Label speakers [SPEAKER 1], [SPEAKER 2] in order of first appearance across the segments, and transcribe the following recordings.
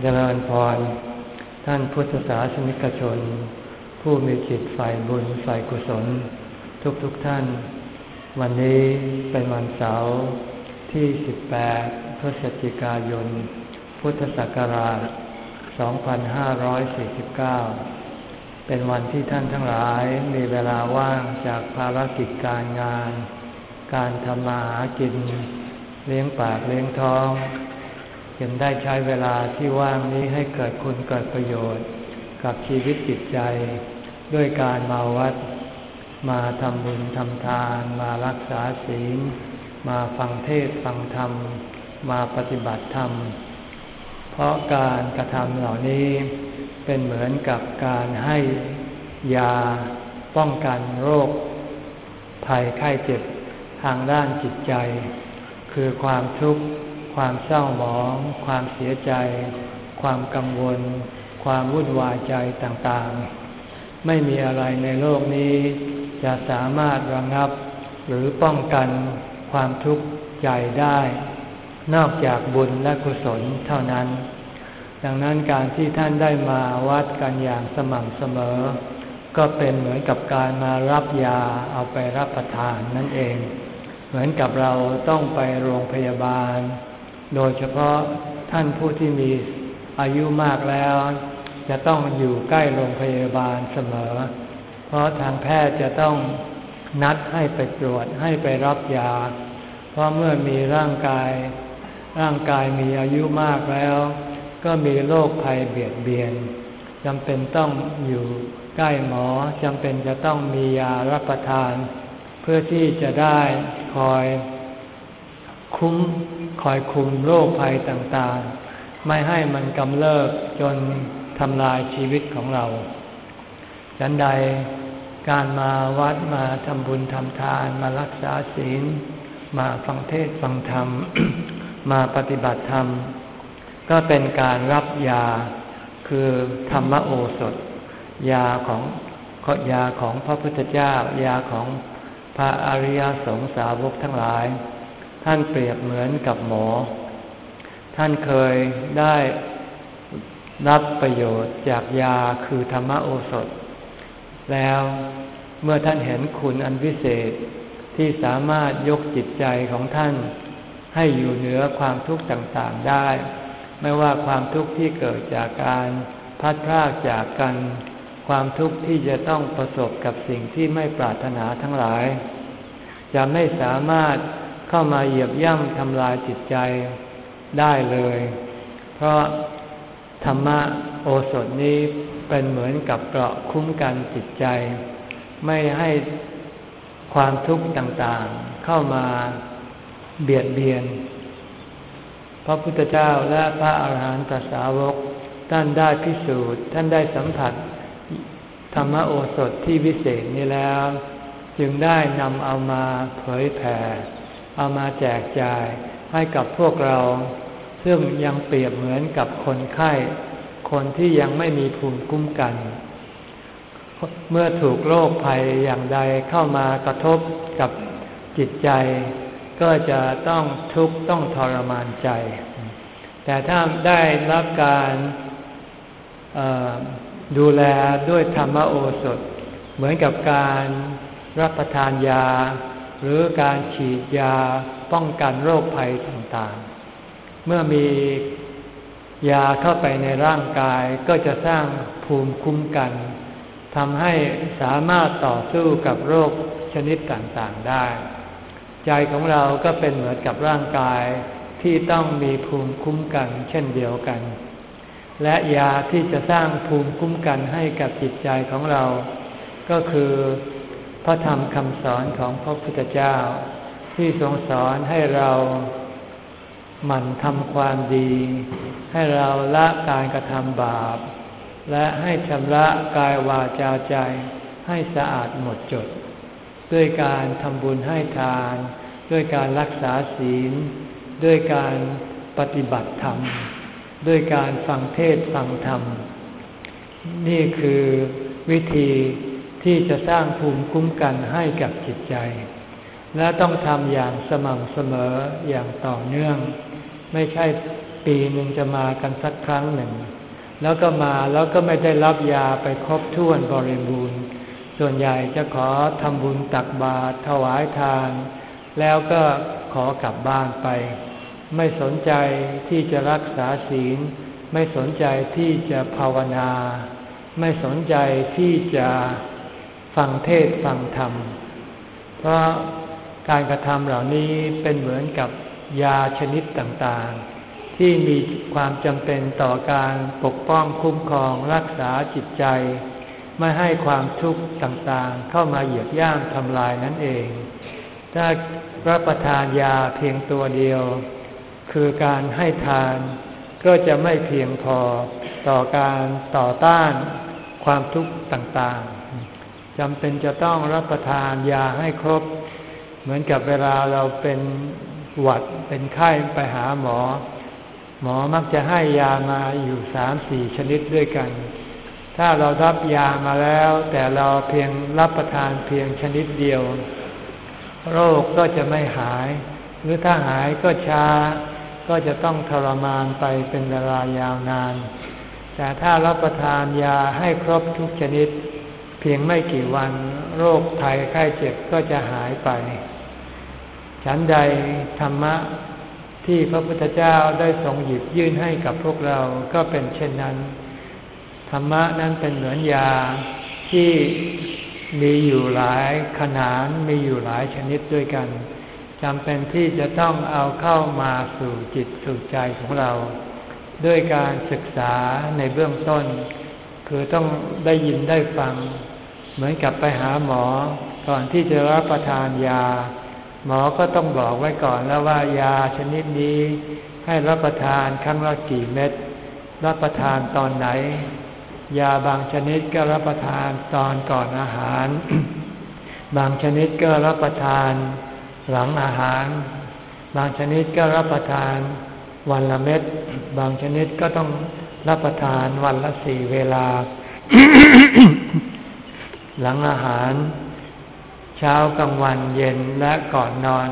[SPEAKER 1] เจริญพร ท่านพุทธศาสนิกชน ผู้มีจิตฝ่ายบุญฝ่ายกุศล ทุกๆทท่าน วันนี้เป็นวันเสาร์ที่ 18 พฤศจิกายน พุทธศักราช 2549 เป็นวันที่ท่านทั้งหลายมีเวลาว่างจากภารกิจการงาน การทำมาหากิน เลี้ยงปากเลี้ยงท้อง จึงได้ใช้เวลาที่ว่างนี้ให้เกิดคุณเกิดประโยชน์ กับชีวิตจิตใจ ด้วยการมาวัด มาทำบุญทำทาน มารักษาศีล มาฟังเทศฟังธรรม มาปฏิบัติธรรม เพราะการกระทำเหล่านี้เป็นเหมือนกับการให้ยาป้องกันโรค ภัยไข้เจ็บทางด้านจิตใจ คือความทุกข์ ความเศร้าหมอง ความเสียใจ ความกังวล ความวุ่นวายใจต่างๆ ไม่มีอะไรในโลกนี้ จะสามารถระงับ หรือป้องกันความทุกข์ใจได้ นอกจากบุญและกุศลเท่านั้น ดังนั้นการที่ท่านได้มาวัดกันอย่างสม่ำเสมอ ก็เป็นเหมือนกับการมารับยาเอาไปรับประทานนั่นเอง เหมือนกับเราต้องไปโรงพยาบาล โดยเฉพาะท่านผู้ที่มีอายุมากแล้ว จะต้องอยู่ใกล้โรงพยาบาลเสมอ เพราะทางแพทย์จะต้องนัดให้ไปตรวจให้ไปรับยา เพราะเมื่อมีร่างกาย ร่างกายมีอายุมากแล้ว ก็มีโรคภัยเบียดเบียนจำเป็นต้องอยู่ใกล้หมอจำเป็นจะต้องมียารับประทาน เพื่อที่จะได้คอยคุ้ม คอยคุมโรคภัยต่างๆ ไม่ให้มันกำเริบจนทำลายชีวิตของเราฉันใดการมาวัดมาทำบุญทำทาน มารักษาศีล มาฟังเทศฟังธรรม มาปฏิบัติธรรม ก็เป็นการรับยาคือธรรมโอสถ ยาของยาของพระพุทธเจ้า ยาของพระอริยสงสาวกทั้งหลาย ท่านเปรียบเหมือนกับหมอ ท่านเคยได้รับประโยชน์จากยาคือธรรมโอสถ แล้วเมื่อท่านเห็นคุณอันวิเศษที่สามารถยกจิตใจของท่านให้อยู่เหนือความทุกข์ต่างๆได้ ไม่ว่าความทุกข์ที่เกิดจากการพัดพรากจากกัน ความทุกข์ที่จะต้องประสบกับสิ่งที่ไม่ปรารถนาทั้งหลาย จะไม่สามารถ เข้ามาเหยียบย่ำทำลายจิตใจได้เลย เพราะธรรมะโอสถนี้เป็นเหมือนกับเกราะคุ้มกันจิตใจ ไม่ให้ความทุกข์ต่างๆ เข้ามาเบียดเบียน พระพุทธเจ้าและพระอาหารหันตสาวกท่านได้พิสูจน์ ท่านได้สัมผัส ธรรมโอสถที่วิเศษนี้แล้ว จึงได้นำเอามาเผยแผ่ เอามาแจกจ่ายให้กับพวกเรา ซึ่งยังเปรียบเหมือนกับคนไข้ คนที่ยังไม่มีภูมิคุ้มกัน เมื่อถูกโรคภัยอย่างใดเข้ามากระทบกับจิตใจ ก็จะต้องทุกข์ต้องทรมานใจ แต่ถ้าได้รับการดูแลด้วยธรรมโอสถ เหมือนกับการรับประทานยา หรือการฉีดยาป้องกันโรคภัยต่างๆ เมื่อมียาเข้าไปในร่างกายก็จะสร้างภูมิคุ้มกันทำให้สามารถต่อสู้กับโรคชนิดต่างๆได้ ใจของเราก็เป็นเหมือนกับร่างกายที่ต้องมีภูมิคุ้มกันเช่นเดียวกัน และยาที่จะสร้างภูมิคุ้มกันให้กับจิตใจของเรา ก็คือ พระธรรมคำสอนของพระพุทธเจ้า ที่ทรงสอนให้เราหมั่นทำความดี ให้เราละการกระทำบาป และให้ชำระกายวาจาใจให้สะอาดหมดจด ด้วยการทำบุญให้ทาน ด้วยการรักษาศีล ด้วยการปฏิบัติธรรม ด้วยการฟังเทศฟังธรรม นี่คือวิธี ที่จะสร้างภูมิคุ้มกันให้กับจิตใจ และต้องทำอย่างสม่ำเสมออย่างต่อเนื่อง ไม่ใช่ปีหนึ่งจะมากันสักครั้งหนึ่ง แล้วก็มาแล้วก็ไม่ได้รับยาไปครบถ้วนบริบูรณ์ ส่วนใหญ่จะขอทำบุญตักบาตรถวายทาน แล้วก็ขอกลับบ้านไป ไม่สนใจที่จะรักษาศีล ไม่สนใจที่จะภาวนา ไม่สนใจที่จะ ฟังเทศฟังธรรม เพราะการกระทำเหล่านี้เป็นเหมือนกับยาชนิดต่างๆ ที่มีความจำเป็นต่อการปกป้องคุ้มครองรักษาจิตใจ ไม่ให้ความทุกข์ต่างๆ เข้ามาเหยียบย่ำทำลายนั่นเอง ถ้ารับประทานยาเพียงตัวเดียว คือการให้ทานก็จะไม่เพียงพอต่อการต่อต้านความทุกข์ต่างๆ จำเป็นจะต้องรับประทานยาให้ครบ เหมือนกับเวลาเราเป็นหวัดเป็นไข้ไปหาหมอ หมอมักจะให้ยามาอยู่สามสี่ชนิดด้วยกัน ถ้าเรารับยามาแล้ว แต่เราเพียงรับประทานเพียงชนิดเดียว โรคก็จะไม่หาย หรือถ้าหายก็ช้า ก็จะต้องทรมานไปเป็นเวลายาวนาน แต่ถ้ารับประทานยาให้ครบทุกชนิด เพียงไม่กี่วันโรคภัยไข้เจ็บก็จะหายไป ฉันใดธรรมะที่พระพุทธเจ้าได้ทรงหยิบยื่นให้กับพวกเราก็เป็นเช่นนั้น ธรรมะนั้นเป็นเหมือนยาที่มีอยู่หลายขนาดมีอยู่หลายชนิดด้วยกันจำเป็นที่จะต้องเอาเข้ามาสู่จิตสู่ใจของเรา ด้วยการศึกษาในเบื้องต้น คือต้องได้ยินได้ฟัง เหมือนกับไปหาหมอก่อนที่จะรับประทานยา หมอก็ต้องบอกไว้ก่อนแล้วว่ายาชนิดนี้ ให้รับประทานครั้งละกี่เม็ด รับประทานตอนไหน ยาบางชนิดก็รับประทานตอนก่อนอาหาร บางชนิดก็รับประทานหลังอาหาร บางชนิดก็รับประทานวันละเม็ด บางชนิดก็ต้องรับประทานวันละสี่เวลา หลังอาหาร เช้ากลางวันเย็นและก่อนนอน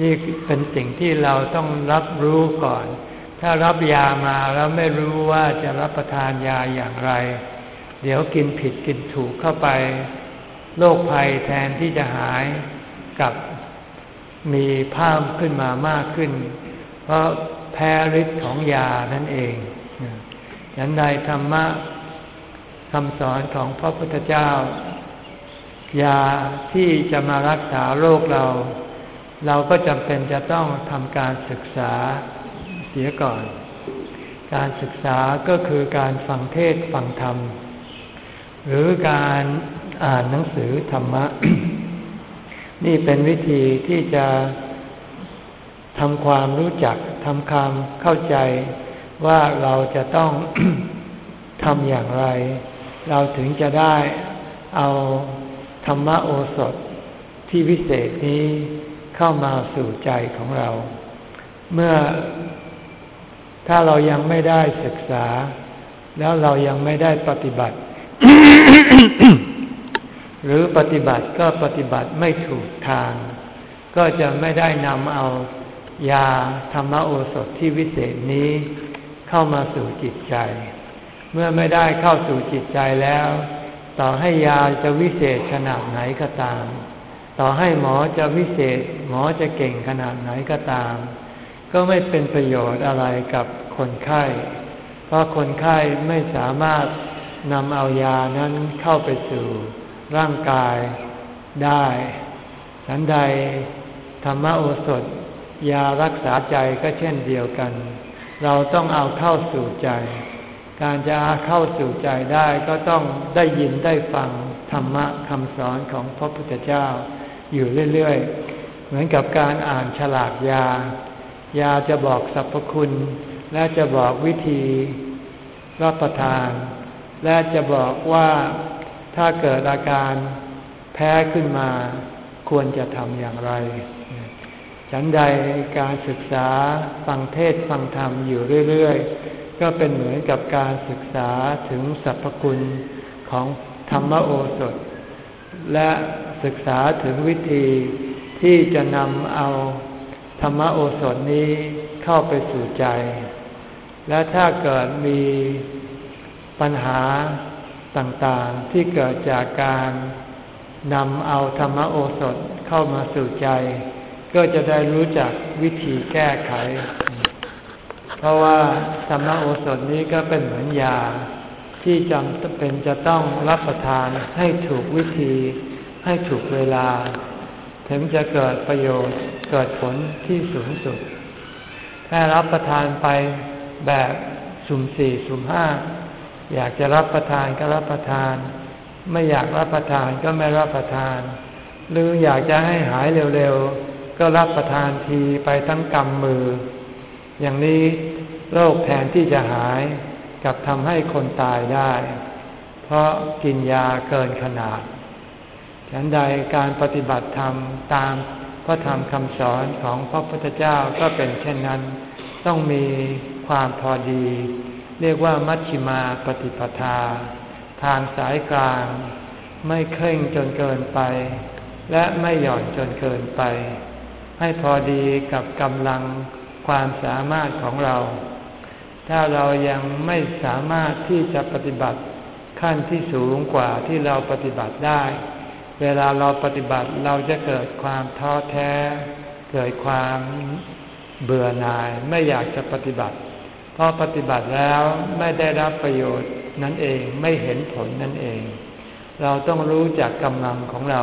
[SPEAKER 1] นี่เป็นสิ่งที่เราต้องรับรู้ก่อน ถ้ารับยามาแล้วไม่รู้ว่าจะรับประทานยาอย่างไร เดี๋ยวกินผิดกินถูกเข้าไปโรคภัยแทนที่จะหายกับมีภาพขึ้นมามากขึ้น เพราะแพ้ฤทธิ์ของยานั่นเองฉันใดธรรมะ คำสอนของพระพุทธเจ้า ยาที่จะมารักษาโรคเรา เราก็จำเป็นจะต้องทำการศึกษาเสียก่อน การศึกษาก็คือการฟังเทศฟังธรรม หรือการอ่านหนังสือธรรมะ นี่เป็นวิธีที่จะทำความรู้จักทำความเข้าใจว่าเราจะต้องทำอย่างไร เราถึงจะได้เอาธรรมโอสถที่วิเศษนี้เข้ามาสู่ใจของเรา เมื่อถ้าเรายังไม่ได้ศึกษา แล้วเรายังไม่ได้ปฏิบัติ หรือปฏิบัติก็ปฏิบัติไม่ถูกทาง ก็จะไม่ได้นำเอายาธรรมโอสถที่วิเศษนี้เข้ามาสู่จิตใจ เมื่อไม่ได้เข้าสู่จิตใจแล้ว ต่อให้ยาจะวิเศษขนาดไหนก็ตาม ต่อให้หมอจะวิเศษ หมอจะเก่งขนาดไหนก็ตาม ก็ไม่เป็นประโยชน์อะไรกับคนไข้ เพราะคนไข้ไม่สามารถนำเอายานั้นเข้าไปสู่ร่างกายได้ฉันใดธรรมโอสถ ยารักษาใจก็เช่นเดียวกัน เราต้องเอาเข้าสู่ใจ การจะเข้าสู่ใจได้ก็ต้องได้ยินได้ฟังธรรมะคำสอนของพระพุทธเจ้าอยู่เรื่อยๆ เหมือนกับการอ่านฉลากยา ยาจะบอกสรรพคุณ และจะบอกวิธีรับประทาน และจะบอกว่าถ้าเกิดอาการแพ้ขึ้นมาควรจะทำอย่างไร ฉันใดการศึกษาฟังเทศฟังธรรมอยู่เรื่อยๆ ก็เป็นเหมือนกับการศึกษาถึงสรรพคุณของธรรมโอสถ และศึกษาถึงวิธีที่จะนำเอาธรรมโอสถนี้เข้าไปสู่ใจ และถ้าเกิดมีปัญหาต่างๆที่เกิดจากการนำเอาธรรมโอสถเข้ามาสู่ใจ ก็จะได้รู้จักวิธีแก้ไข เพราะว่าธรรมโอสถนี้ก็เป็นเหมือนยา ที่จำเป็นจะต้องรับประทานให้ถูกวิธี ให้ถูกเวลา ถึงจะเกิดประโยชน์เกิดผลที่สูงสุดแค่รับประทานไปแบบสุ่มสี่สุ่มห้าอยากจะรับประทานก็รับประทาน ไม่อยากรับประทานก็ไม่รับประทาน หรืออยากจะให้หายเร็วๆ ก็รับประทานทีไปทั้งกำมือ อย่างนี้โรคแทนที่จะหายกับทำให้คนตายได้ เพราะกินยาเกินขนาด ฉันใดการปฏิบัติธรรมตามพระธรรมคำสอนของพระพุทธเจ้าก็เป็นเช่นนั้น ต้องมีความพอดี เรียกว่ามัชชิมาปฏิปทา ทางสายกลาง ไม่เคร่งจนเกินไป และไม่หย่อนจนเกินไป ให้พอดีกับกำลัง ความสามารถของเรา ถ้าเรายังไม่สามารถที่จะปฏิบัติขั้นที่สูงกว่าที่เราปฏิบัติได้ เวลาเราปฏิบัติเราจะเกิดความท้อแท้ เกิดความเบื่อหน่ายไม่อยากจะปฏิบัติ เพราะปฏิบัติแล้วไม่ได้รับประโยชน์นั่นเองไม่เห็นผลนั่นเอง เราต้องรู้จักกำลังของเรา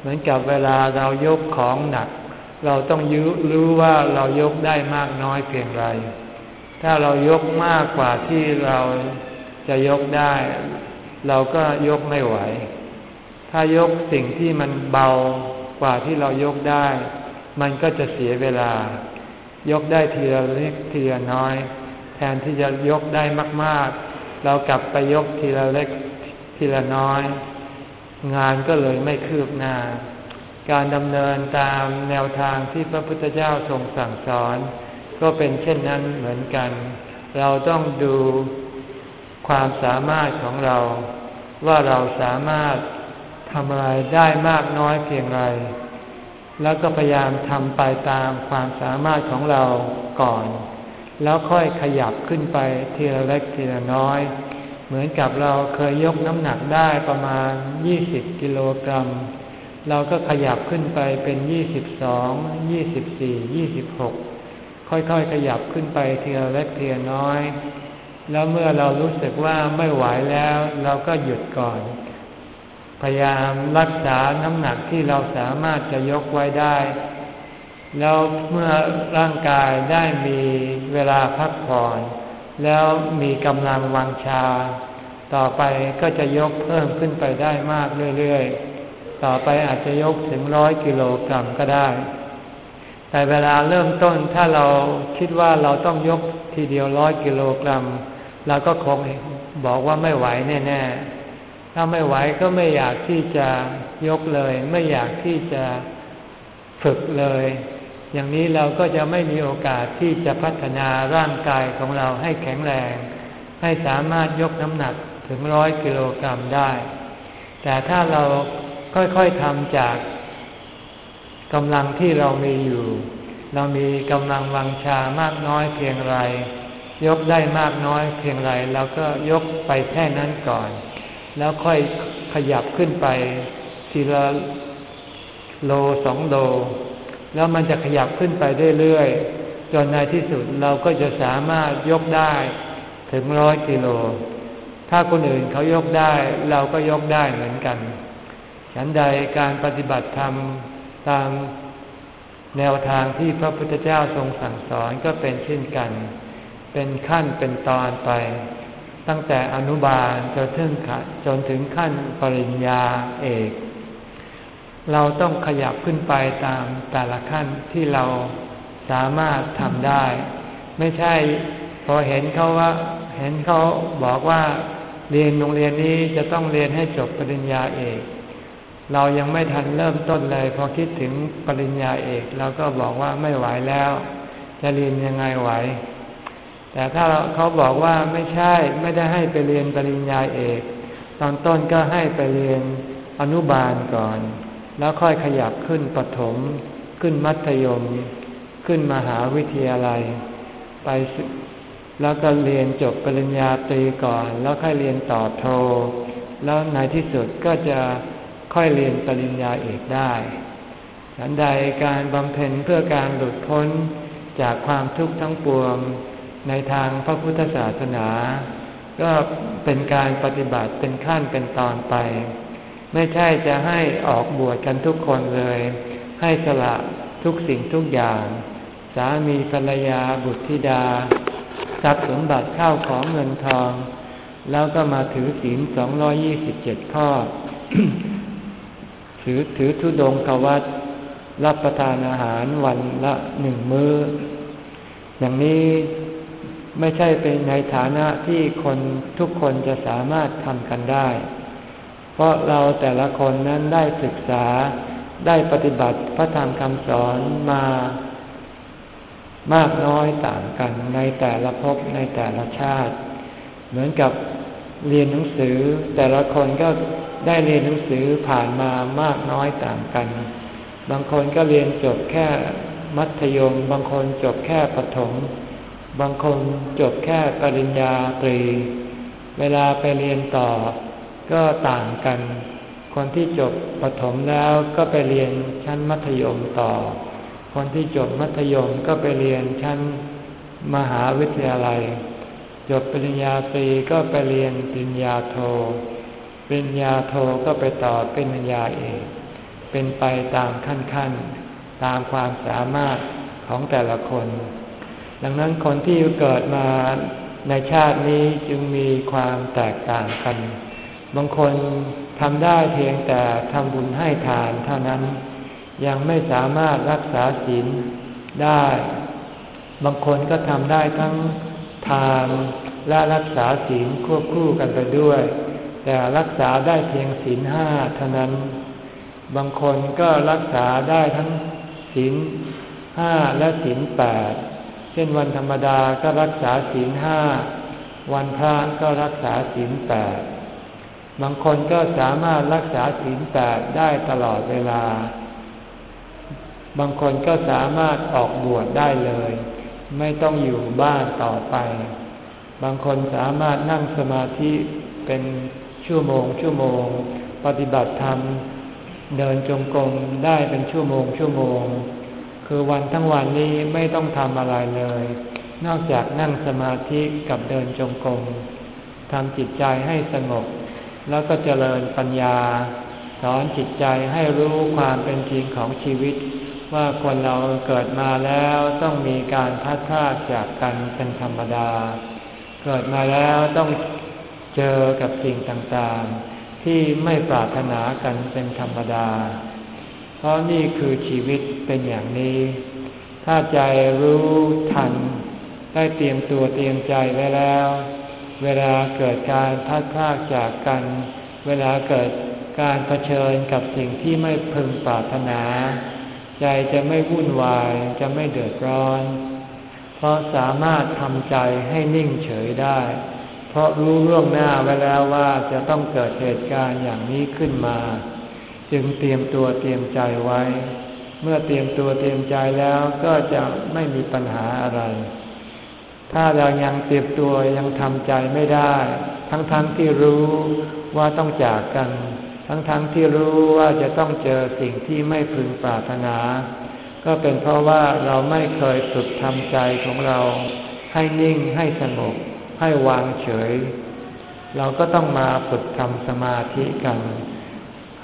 [SPEAKER 1] เหมือนกับเวลาเรายกของหนัก เราต้องยุรู้ว่าเรายกได้มากน้อยเพียงไร ถ้าเรายกมากกว่าที่เราจะยกได้ เราก็ยกไม่ไหว ถ้ายกสิ่งที่มันเบากว่าที่เรายกได้ มันก็จะเสียเวลา ยกได้ทีละเล็กทีละน้อย แทนที่จะยกได้มากๆ เรากลับไปยกทีละเล็กทีละน้อย งานก็เลยไม่คืบหน้า การดำเนินตามแนวทางที่พระพุทธเจ้าทรงสั่งสอน ก็เป็นเช่นนั้นเหมือนกัน เราต้องดูความสามารถของเรา ว่าเราสามารถทำอะไรได้มากน้อยเพียงไร แล้วก็พยายามทำไปตามความสามารถของเราก่อน แล้วค่อยขยับขึ้นไปทีละเล็กทีละน้อย เหมือนกับเราเคยยกน้ำหนักได้ประมาณ 20 กิโลกรัม เราก็ขยับขึ้นไปเป็น22 24 26ค่อยๆ ขยับขึ้นไปทีละเล็กทีละน้อย แล้วเมื่อเรารู้สึกว่าไม่ไหวแล้ว เราก็หยุดก่อน พยายามรักษาน้ำหนักที่เราสามารถจะยกไว้ได้ แล้วเมื่อร่างกายได้มีเวลาพักผ่อน แล้วมีกำลังวังชา ต่อไปก็จะยกเพิ่มขึ้นไปได้มากเรื่อยๆ ต่อไปอาจจะยกถึงร้อยกิโลกรัมก็ได้ แต่เวลาเริ่มต้นถ้าเราคิดว่าเราต้องยกทีเดียวร้อยกิโลกรัมเราก็คงบอกว่าไม่ไหวแน่ๆ ถ้าไม่ไหวก็ไม่อยากที่จะยกเลย ไม่อยากที่จะฝึกเลย อย่างนี้เราก็จะไม่มีโอกาสที่จะพัฒนาร่างกายของเราให้แข็งแรง ให้สามารถยกน้ำหนักถึงร้อยกิโลกรัมได้ แต่ถ้าเรา ค่อยๆทำจากกำลังที่เรามีอยู่ เรามีกำลังวังชามากน้อยเพียงไร ยกได้มากน้อยเพียงไรเราก็ยกไปแค่นั้นก่อน แล้วค่อยขยับขึ้นไปทีละโลสองโล แล้วมันจะขยับขึ้นไปเรื่อยๆจนในที่สุดเราก็จะสามารถยกได้ถึงร้อยกิโล ถ้าคนอื่นเขายกได้ เราก็ยกได้เหมือนกัน ฉันใดการปฏิบัติธรรมตามแนวทางที่พระพุทธเจ้าทรงสั่งสอนก็เป็นเช่นกัน เป็นขั้นเป็นตอนไป ตั้งแต่อนุบาลจนถึงจนถึงขั้นปริญญาเอก เราต้องขยับขึ้นไปตามแต่ละขั้นที่เราสามารถทำได้ ไม่ใช่พอเห็นเขาว่า เห็นเขาบอกว่าเรียนโรงเรียนนี้จะต้องเรียนให้จบปริญญาเอก เรายังไม่ทันเริ่มต้นเลย พอคิดถึงปริญญาเอกเราก็บอกว่าไม่ไหวแล้ว จะเรียนยังไงไหว แต่ถ้าเขาบอกว่าไม่ใช่ไม่ได้ให้ไปเรียนปริญญาเอก ตอนต้นก็ให้ไปเรียนอนุบาลก่อน แล้วค่อยขยับขึ้นปฐมขึ้นมัธยม ขึ้นมหาวิทยาลัย ไปแล้วก็เรียนจบปริญญาตรีก่อน แล้วค่อยเรียนต่อโท แล้วในที่สุดก็จะ ค่อยเรียนปริญญาเอกได้ฉันใดการบำเพ็ญเพื่อการหลุดพ้นจากความทุกข์ทั้งปวงในทางพระพุทธศาสนา ก็เป็นการปฏิบัติเป็นขั้นเป็นตอนไป ไม่ใช่จะให้ออกบวชกันทุกคนเลย ให้สละทุกสิ่งทุกอย่าง สามีภรรยาบุตรธิดา ทรัพย์สมบัติเข้าของเงินทอง แล้วก็มาถือศีลสองยี่สิบเจ็ดข้อ ถือถือทุดงกวัดรับประทานอาหารวันละหนึ่งมือ้อ อย่างนี้ไม่ใช่เป็นในฐานะที่คนทุกคนจะสามารถทำกันได้ เพราะเราแต่ละคนนั้นได้ศึกษาได้ปฏิบัติพระธรรมคำสอนมามากน้อยต่างกันในแต่ละภพในแต่ละชาติ เหมือนกับเรียนหนังสือ แต่ละคนก็ ได้เรียนหนังสือผ่านมามากน้อยต่างกัน บางคนก็เรียนจบแค่มัธยม บางคนจบแค่ประถม บางคนจบแค่ปริญญาตรี เวลาไปเรียนต่อก็ต่างกัน คนที่จบประถมแล้วก็ไปเรียนชั้นมัธยมต่อ คนที่จบมัธยมก็ไปเรียนชั้นมหาวิทยาลัย จบปริญญาตรีก็ไปเรียนปริญญาโท ปริญญาโทก็ไปต่อปริญญาเอกเป็นไปตามขั้นขั้นตามความสามารถของแต่ละคน ดังนั้นคนที่เกิดมาในชาตินี้จึงมีความแตกต่างกัน บางคนทำได้เพียงแต่ทำบุญให้ทานเท่านั้น ยังไม่สามารถรักษาศีลได้ บางคนก็ทำได้ทั้งทานและรักษาศีลควบคู่กันไปด้วย แต่รักษาได้เพียงศีลห้าเท่านั้น บางคนก็รักษาได้ทั้งศีลห้าและศีลแปดเช่นวันธรรมดาก็รักษาศีลห้าวันพระก็รักษาศีลแปดบางคนก็สามารถรักษาศีลแปดได้ตลอดเวลา บางคนก็สามารถออกบวชได้เลย ไม่ต้องอยู่บ้านต่อไป บางคนสามารถนั่งสมาธิเป็น ชั่วโมง ชั่วโมง ปฏิบัติธรรม เดินจงกรมได้เป็นชั่วโมง ชั่วโมง คือวันทั้งวันนี้ไม่ต้องทำอะไรเลย นอกจากนั่งสมาธิกับเดินจงกรมทำจิตใจให้สงบ แล้วก็เจริญปัญญา สอนจิตใจให้รู้ความเป็นจริงของชีวิต ว่าคนเราเกิดมาแล้วต้องมีการพัดพลาดจากกันเป็นธรรมดา เกิดมาแล้วต้อง เจอกับสิ่งต่างๆ ที่ไม่ปรารถนากันเป็นธรรมดา เพราะนี่คือชีวิตเป็นอย่างนี้ ถ้าใจรู้ทัน ได้เตรียมตัวเตรียมใจไว้แล้ว เวลาเกิดการพัดพลาดจากกัน เวลาเกิดการเผชิญกับสิ่งที่ไม่พึงปรารถนา ใจจะไม่วุ่นวายจะไม่เดือดร้อน เพราะสามารถทำใจให้นิ่งเฉยได้ เพราะรู้ล่วงหน้าไว้แล้วว่าจะต้องเกิดเหตุการณ์อย่างนี้ขึ้นมา จึงเตรียมตัวเตรียมใจไว้ เมื่อเตรียมตัวเตรียมใจแล้วก็จะไม่มีปัญหาอะไร ถ้าเรายังเตรียมตัวยังทำใจไม่ได้ ทั้งๆทที่รู้ว่าต้องจากกัน ทั้งๆทที่รู้ว่าจะต้องเจอสิ่งที่ไม่พึงปรารถนา ก็เป็นเพราะว่าเราไม่เคยฝึกทำใจของเราให้นิ่งให้สงบ ให้วางเฉย เราก็ต้องมาฝึกทำสมาธิกัน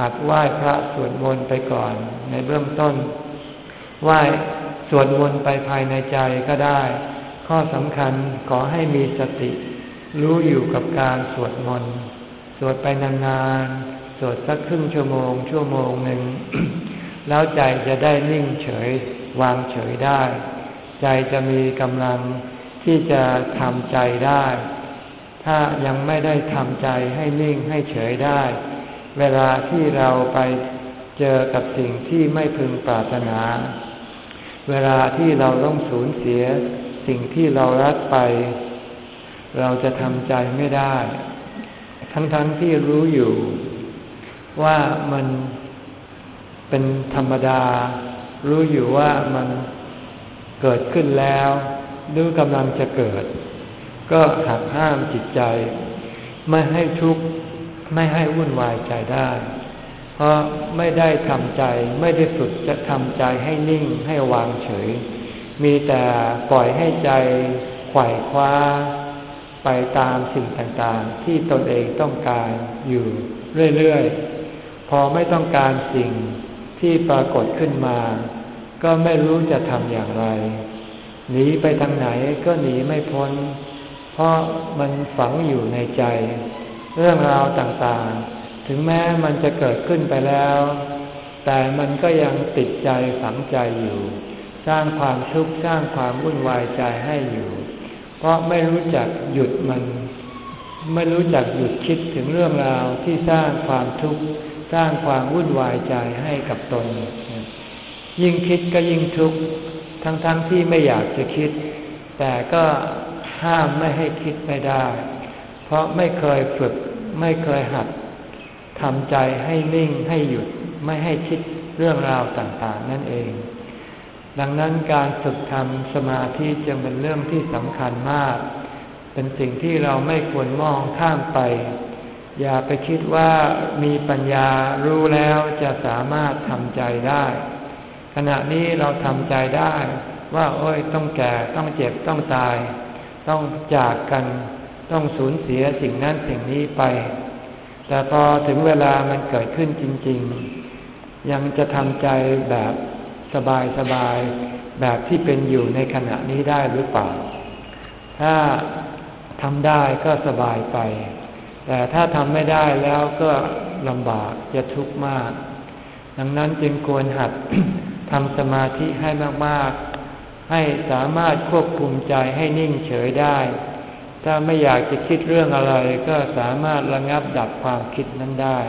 [SPEAKER 1] หัดไหว้พระสวดมนต์ไปก่อน ในเบื้องต้น ไหว้สวดมนต์ไปภายในใจก็ได้ ข้อสำคัญขอให้มีสติ รู้อยู่กับการสวดมนต์ สวดไปนานๆ สวดสักครึ่งชั่วโมง ชั่วโมงหนึ่ง แล้วใจจะได้นิ่งเฉย วางเฉยได้ ใจจะมีกำลัง ที่จะทำใจได้ ถ้ายังไม่ได้ทำใจให้นิ่งให้เฉยได้ เวลาที่เราไปเจอกับสิ่งที่ไม่พึงปรารถนา เวลาที่เราต้องสูญเสียสิ่งที่เรารักไป เราจะทำใจไม่ได้ ทั้งๆทที่รู้อยู่ ว่ามันเป็นธรรมดา รู้อยู่ว่ามันเกิดขึ้นแล้ว หรือกำลังจะเกิด ก็หักห้ามจิตใจ ไม่ให้ทุกข์ไม่ให้วุ่นวายใจได้ เพราะไม่ได้ทำใจไม่ได้ฝึกจะทำใจให้นิ่งให้วางเฉย มีแต่ปล่อยให้ใจไขว่คว้า ไปตามสิ่งต่างๆ ที่ตนเองต้องการอยู่เรื่อยๆ พอไม่ต้องการสิ่งที่ปรากฏขึ้นมา ก็ไม่รู้จะทำอย่างไร หนีไปทางไหนก็หนีไม่พ้น เพราะมันฝังอยู่ในใจ เรื่องราวต่างๆ ถึงแม้มันจะเกิดขึ้นไปแล้ว แต่มันก็ยังติดใจฝังใจอยู่ สร้างความทุกข์สร้างความวุ่นวายใจให้อยู่ เพราะไม่รู้จักหยุดมัน ไม่รู้จักหยุดคิดถึงเรื่องราวที่สร้างความทุกข์สร้างความวุ่นวายใจให้กับตน ยิ่งคิดก็ยิ่งทุกข์ ทั้งๆทที่ไม่อยากจะคิด แต่ก็ห้ามไม่ให้คิดไม่ได้ เพราะไม่เคยฝึกไม่เคยหัดทำใจให้นิ่งให้หยุดไม่ให้คิดเรื่องราวต่างๆ นั่นเอง ดังนั้นการฝึกทำสมาธิจึงเป็นเรื่องที่สำคัญมาก เป็นสิ่งที่เราไม่ควรมองข้ามไป อย่าไปคิดว่ามีปัญญารู้แล้วจะสามารถทำใจได้ ขณะนี้เราทำใจได้ว่าโอ้ยต้องแก่ต้องเจ็บต้องตาย ต้องจากกัน ต้องสูญเสียสิ่งนั้นสิ่งนี้ไป แต่พอถึงเวลามันเกิดขึ้นจริง ๆ ยังจะทำใจแบบสบายสบายแบบที่เป็นอยู่ในขณะนี้ได้หรือเปล่า ถ้าทำได้ก็สบายไป แต่ถ้าทำไม่ได้แล้วก็ลำบากจะทุกข์มาก ดังนั้นจึงควรหัด ทำสมาธิให้มากๆ ให้สามารถควบคุมใจให้นิ่งเฉยได้ ถ้าไม่อยากจะคิดเรื่องอะไรก็สามารถระงับดับความคิดนั้นได้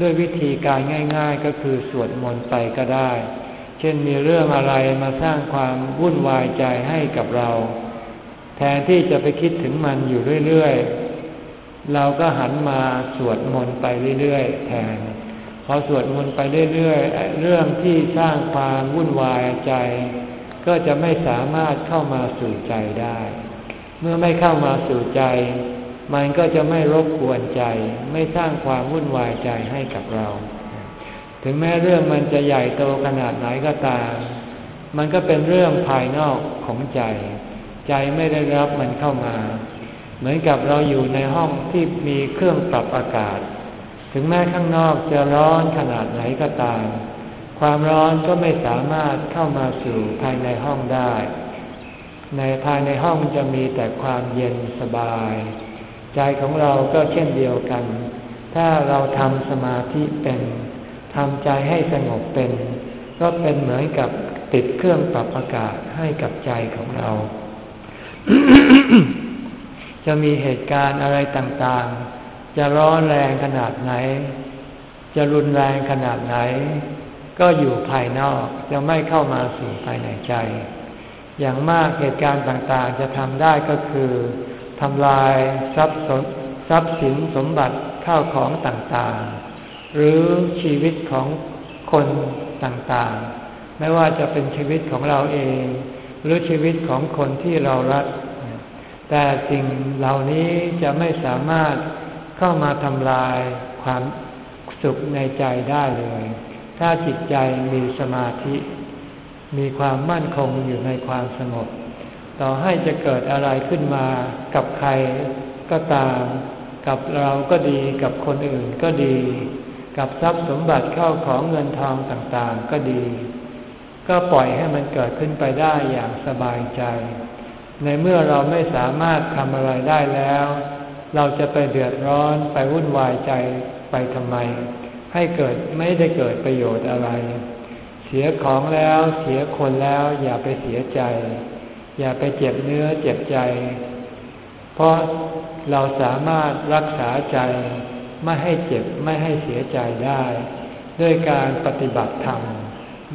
[SPEAKER 1] ด้วยวิธีการง่าย ๆ ก็คือสวดมนต์ไปก็ได้ เช่นมีเรื่องอะไรมาสร้างความวุ่นวายใจให้กับเรา แทนที่จะไปคิดถึงมันอยู่เรื่อยๆเราก็หันมาสวดมนต์ไปเรื่อยๆแทน พอสวดมนต์ไปเรื่อยๆเรื่องที่สร้างความวุ่นวายใจ ก็จะไม่สามารถเข้ามาสู่ใจได้ เมื่อไม่เข้ามาสู่ใจ มันก็จะไม่รบกวนใจ ไม่สร้างความวุ่นวายใจให้กับเรา ถึงแม้เรื่องมันจะใหญ่โตขนาดไหนก็ตาม มันก็เป็นเรื่องภายนอกของใจ ใจไม่ได้รับมันเข้ามา เหมือนกับเราอยู่ในห้องที่มีเครื่องปรับอากาศ ถึงแม้ข้างนอกจะร้อนขนาดไหนก็ตาม ความร้อนก็ไม่สามารถเข้ามาสู่ภายในห้องได้ ในภายในห้องจะมีแต่ความเย็นสบาย ใจของเราก็เช่นเดียวกัน ถ้าเราทำสมาธิเป็นทำใจให้สงบเป็น ก็เป็นเหมือนกับติดเครื่องปรับอากาศให้กับใจของเรา จะมีเหตุการณ์อะไรต่างๆ จะร้อนแรงขนาดไหน จะรุนแรงขนาดไหน ก็อยู่ภายนอกจะไม่เข้ามาสู่ภายในใจ อย่างมากเหตุการณ์ต่างๆ จะทำได้ก็คือทำลายทรัพย์ทรัพย์สินสมบัติข้าวของต่างๆ หรือชีวิตของคนต่างๆ ไม่ว่าจะเป็นชีวิตของเราเอง หรือชีวิตของคนที่เรารัก แต่สิ่งเหล่านี้จะไม่สามารถ เข้ามาทำลายความสุขในใจได้เลย ถ้าจิตใจมีสมาธิ มีความมั่นคงอยู่ในความสงบ ต่อให้จะเกิดอะไรขึ้นมากับใครก็ตาม กับเราก็ดีกับคนอื่นก็ดี กับทรัพย์สมบัติเข้าของเงินทองต่างๆก็ดี ก็ปล่อยให้มันเกิดขึ้นไปได้อย่างสบายใจ ในเมื่อเราไม่สามารถทำอะไรได้แล้ว เราจะไปเดือดร้อนไปวุ่นวายใจไปทำไม ให้เกิดไม่ได้เกิดประโยชน์อะไร เสียของแล้วเสียคนแล้วอย่าไปเสียใจ อย่าไปเจ็บเนื้อเจ็บใจ เพราะเราสามารถรักษาใจไม่ให้เจ็บไม่ให้เสียใจได้ ด้วยการปฏิบัติธรรม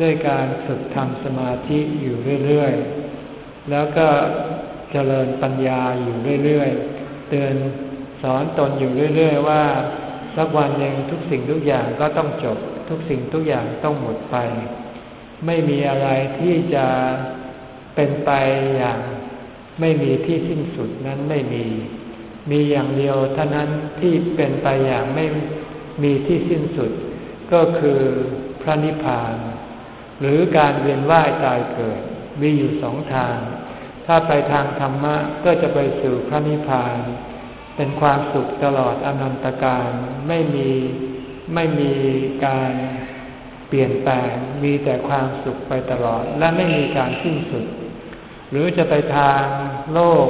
[SPEAKER 1] ด้วยการฝึกทำสมาธิอยู่เรื่อยๆ แล้วก็เจริญปัญญาอยู่เรื่อยๆ เตือน สอนตนอยู่เรื่อย ๆ ว่าสักวันหนึ่งทุกสิ่งทุกอย่างก็ต้องจบ ทุกสิ่งทุกอย่างต้องหมดไป ไม่มีอะไรที่จะเป็นไปอย่างไม่มีที่สิ้นสุดนั้นไม่มี มีอย่างเดียวเท่านั้นที่เป็นไปอย่างไม่มีที่สิ้นสุด ก็คือพระนิพพาน หรือการเวียนว่ายตายเกิด มีอยู่สองทาง ถ้าไปทางธรรมะก็จะไปสู่พระนิพพาน เป็นความสุขตลอดอนันตการไม่มีไม่มีการเปลี่ยนแปลงมีแต่ความสุขไปตลอดและไม่มีการสิ้นสุด หรือจะไปทางโลก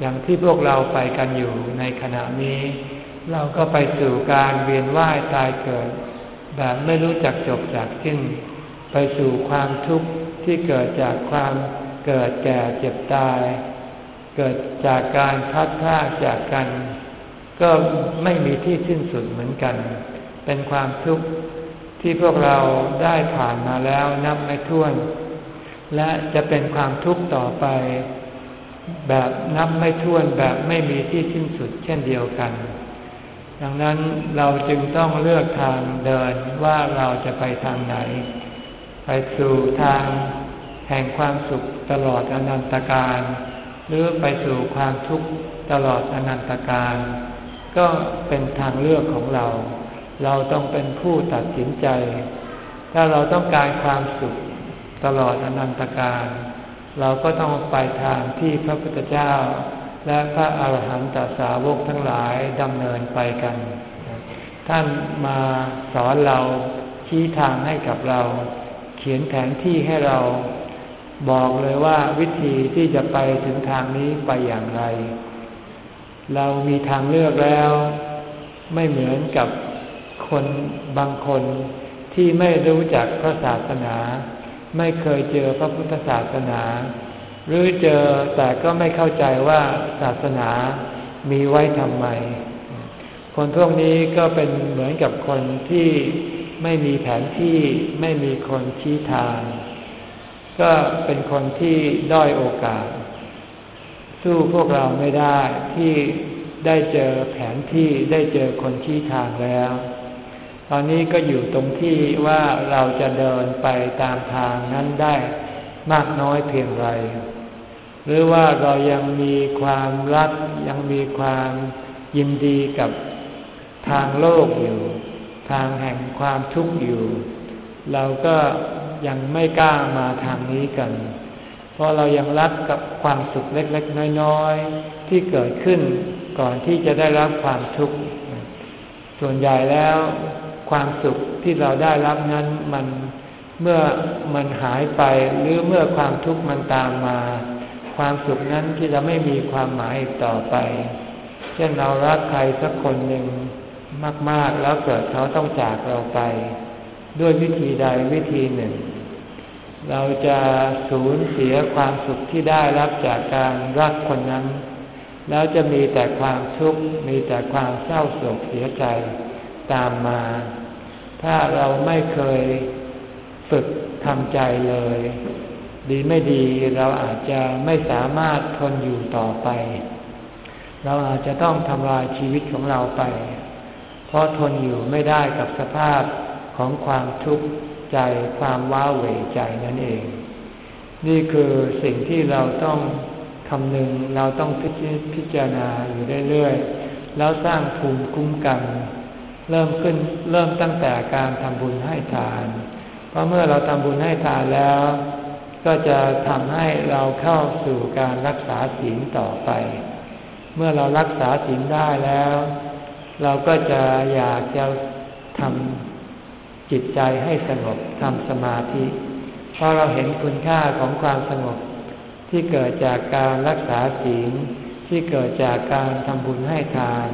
[SPEAKER 1] อย่างที่พวกเราไปกันอยู่ในขณะนี้ เราก็ไปสู่การเวียนว่ายตายเกิด แบบไม่รู้จักจบจากสิ้น ไปสู่ความทุกข์ที่เกิดจากความเกิดแก่เจ็บตาย เกิดจากการพัดพาดจากกัน ก็ไม่มีที่สิ้นสุดเหมือนกัน เป็นความทุกข์ที่พวกเราได้ผ่านมาแล้วนับไม่ถ้วน และจะเป็นความทุกข์ต่อไป แบบนับไม่ถ้วนแบบไม่มีที่สิ้นสุดเช่นเดียวกัน ดังนั้นเราจึงต้องเลือกทางเดินว่าเราจะไปทางไหน ไปสู่ทางแห่งความสุขตลอดอนันตการ หรือไปสู่ความทุกข์ตลอดอนันตการก็เป็นทางเลือกของเรา เราต้องเป็นผู้ตัดสินใจ ถ้าเราต้องการความสุขตลอดอนันตการ เราก็ต้องไปทางที่พระพุทธเจ้า และพระอาหารหันตสาวกทั้งหลายดำเนินไปกัน ท่านมาสอนเราชี้ทางให้กับเรา เขียนแผนที่ให้เรา บอกเลยว่าวิธีที่จะไปถึงทางนี้ไปอย่างไร เรามีทางเลือกแล้ว ไม่เหมือนกับคนบางคนที่ไม่รู้จักพระศาสนา ไม่เคยเจอพระพุทธศาสนา หรือเจอแต่ก็ไม่เข้าใจว่าศาสนามีไว้ทำไม คนพวกนี้ก็เป็นเหมือนกับคนที่ไม่มีแผนที่ไม่มีคนชี้ทาง ก็เป็นคนที่ด้อยโอกาส สู้พวกเราไม่ได้ที่ได้เจอแผนที่ได้เจอคนชี้ทางแล้ว ตอนนี้ก็อยู่ตรงที่ว่าเราจะเดินไปตามทางนั้นได้มากน้อยเพียงไร หรือว่าเรายังมีความรักยังมีความยินดีกับทางโลกอยู่ ทางแห่งความทุกข์อยู่ เราก็ ยังไม่กล้ามาทางนี้กัน เพราะเรายังรักกับความสุขเล็กๆ น้อยๆ ที่เกิดขึ้นก่อนที่จะได้รับความทุกข์ ส่วนใหญ่แล้วความสุขที่เราได้รับนั้นมันเมื่อมันหายไปหรือเมื่อความทุกข์มันตามมา ความสุขนั้นที่จะไม่มีความหมายต่อไป เช่นเรารักใครสักคนหนึ่งมาก ๆ แล้วเกิดเขาต้องจากเราไป ด้วยวิธีใดวิธีหนึ่ง เราจะสูญเสียความสุขที่ได้รับจากการรักคนนั้น แล้วจะมีแต่ความทุกข์มีแต่ความเศร้าโศกเสียใจตามมา ถ้าเราไม่เคยฝึกทำใจเลย ดีไม่ดีเราอาจจะไม่สามารถทนอยู่ต่อไป เราอาจจะต้องทำลายชีวิตของเราไป เพราะทนอยู่ไม่ได้กับสภาพ ของความทุกข์ใจความว้าเหวใจนั่นเอง นี่คือสิ่งที่เราต้องคำนึงเราต้องพิจารณาอยู่เรื่อยๆแล้วสร้างภูมิคุ้มกัน เริ่มขึ้นเริ่มตั้งแต่การทำบุญให้ทาน เพราะเมื่อเราทำบุญให้ทานแล้ว ก็จะทำให้เราเข้าสู่การรักษาศีลต่อไป เมื่อเรารักษาศีลได้แล้ว เราก็จะอยากจะทำ จิตใจให้สงบทำสมาธิเพราะเราเห็นคุณค่าของความสงบ ที่เกิดจากการรักษาศีลที่เกิดจากการทำบุญให้ทาน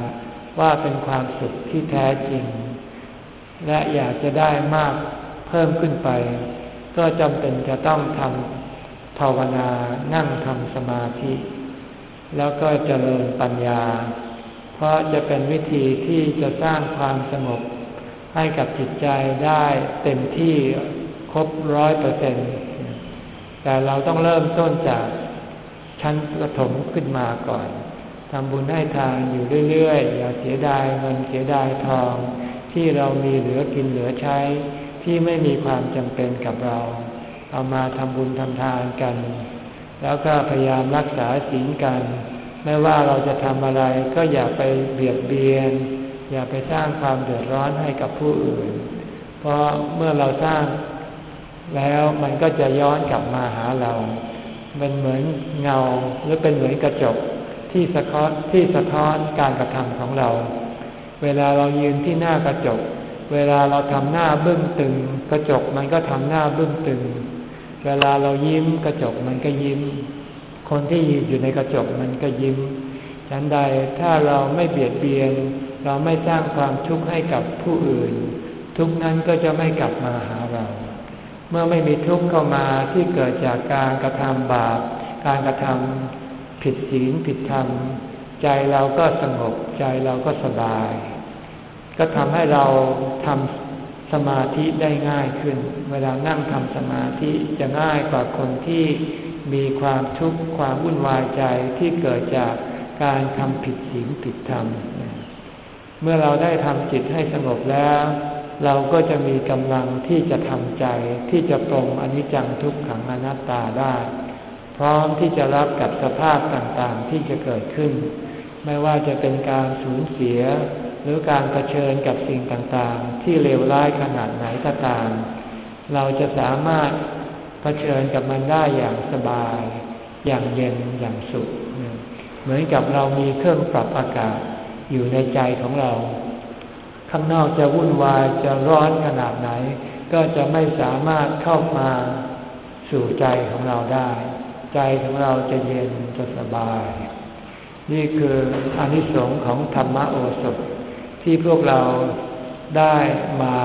[SPEAKER 1] ว่าเป็นความสุขที่แท้จริง และอยากจะได้มากเพิ่มขึ้นไป ก็จำเป็นจะต้องทำภาวนานั่งทำสมาธิ แล้วก็เจริญปัญญา เพราะจะเป็นวิธีที่จะสร้างความสงบ ให้กับจิตใจได้เต็มที่ครบร้อยเปอร์เซ็นต์แต่เราต้องเริ่มต้นจากชั้นประถมขึ้นมาก่อนทำบุญให้ทานอยู่เรื่อยๆ อย่าเสียดายเงินเสียดายทอง ที่เรามีเหลือกินเหลือใช้ ที่ไม่มีความจำเป็นกับเรา เอามาทำบุญทำทานกัน แล้วก็พยายามรักษาศีลกัน ไม่ว่าเราจะทำอะไรก็อย่าไปเบียดเบียน อย่าไปสร้างความเดือดร้อนให้กับผู้อื่น เพราะเมื่อเราสร้างแล้วมันก็จะย้อนกลับมาหาเรา เป็นเหมือนเงาหรือเป็นเหมือนกระจกที่สะท้อนที่สะท้อนการกระทำของเรา เวลาเรายืนที่หน้ากระจก เวลาเราทำหน้าบึ้งตึง กระจกมันก็ทำหน้าบึ้งตึง เวลาเรายิ้มกระจกมันก็ยิ้ม คนที่ยืนอยู่ในกระจกมันก็ยิ้มฉันใดถ้าเราไม่เบียดเบียน เราไม่สร้างความทุกข์ให้กับผู้อื่น ทุกนั้นก็จะไม่กลับมาหาเรา เมื่อไม่มีทุกข์เข้ามาที่เกิดจากการกระทำบาป การกระทำผิดศีลผิดธรรม ใจเราก็สงบใจเราก็สบาย ก็ทำให้เราทำสมาธิได้ง่ายขึ้น เวลานั่งทำสมาธิจะง่ายกว่าคนที่มีความทุกข์ความวุ่นวายใจที่เกิดจากการทำผิดศีลผิดธรรม เมื่อเราได้ทำจิตให้สงบแล้ว เราก็จะมีกำลังที่จะทำใจที่จะปรงอนิจจังทุกขังอนัตตาได้ พร้อมที่จะรับกับสภาพต่างๆที่จะเกิดขึ้น ไม่ว่าจะเป็นการสูญเสีย หรือการเผชิญกับสิ่งต่างๆ ที่เลวร้ายขนาดไหนก็ตาม เราจะสามารถเผชิญกับมันได้อย่างสบาย อย่างเย็นอย่างสุข เหมือนกับเรามีเครื่องปรับอากาศ อยู่ในใจของเรา ข้างนอกจะวุ่นวายจะร้อนขนาดไหน ก็จะไม่สามารถเข้ามาสู่ใจของเราได้ ใจของเราจะเย็นจะสบาย นี่คืออนิสงส์ของธรรมโอสถที่พวกเราได้มา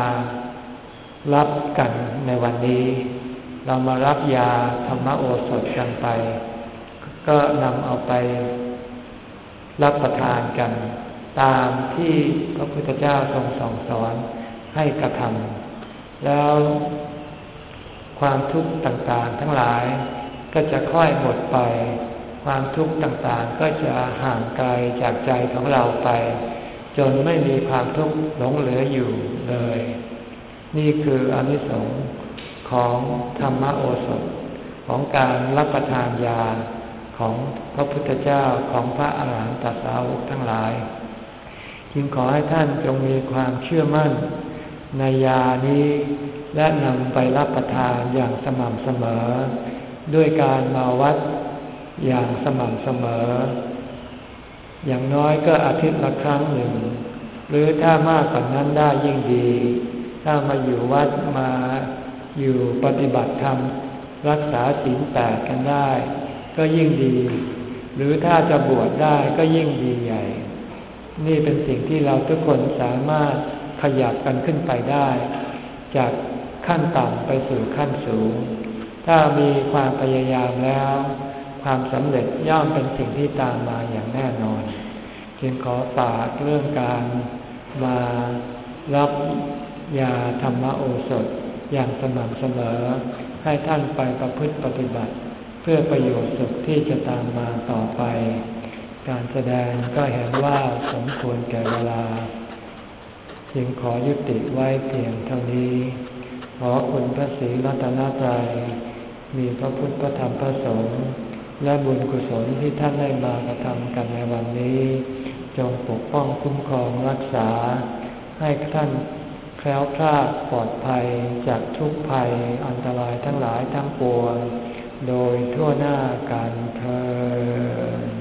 [SPEAKER 1] รับกันในวันนี้ เรามารับยาธรรมโอสถกันไป ก็นำเอาไปรับประทานกัน ตามที่พระพุทธเจ้าทรงส่งสอนให้กระทำแล้วความทุกข์ต่างๆทั้งหลายก็จะค่อยหมดไป ความทุกข์ต่างๆก็จะห่างไกลจากใจของเราไป จนไม่มีความทุกข์หลงเหลืออยู่เลย นี่คืออนิสงส์ของธรรมโอสถของการรับประทานยาของพระพุทธเจ้าของพระอาหารหันตสาวกทั้งหลาย จึงขอให้ท่านจงมีความเชื่อมั่น ในยานี้ และนำไปรับประทานอย่างสม่ำเสมอ ด้วยการมาวัดอย่างสม่ำเสมอ อย่างน้อยก็อาทิตย์ละครั้งหนึ่ง หรือถ้ามากกว่านั้นได้ยิ่งดี ถ้ามาอยู่วัดมาอยู่ปฏิบัติธรรม รักษาศีลแปดกันได้ ก็ยิ่งดี หรือถ้าจะบวชได้ก็ยิ่งดีใหญ่ นี่เป็นสิ่งที่เราทุกคนสามารถขยับกันขึ้นไปได้ จากขั้นต่ำไปสู่ขั้นสูง ถ้ามีความพยายามแล้ว ความสำเร็จย่อมเป็นสิ่งที่ตามมาอย่างแน่นอน จึงขอฝากเรื่องการมารับยาธรรมโอสถอย่างสม่ำเสมอ ให้ท่านไปประพฤติปฏิบัติ เพื่อประโยชน์สุขที่จะตามมาต่อไป การแสดงก็เห็นว่าสมควรแก่เวลา จึงขอยุติไว้เพียงเท่านี้ ขอคุณพระศรีรัตนตรัยมีพระพุทธพระธรรมพระสงฆ์และบุญกุศลที่ท่านได้มากระทำกันในวันนี้ จงปกป้องคุ้มครองรักษา ให้ท่านแคล้วคลาดปลอดภัยจากทุกภัยอันตรายทั้งหลายทั้งปวง โดยทั่วหน้ากันเธอ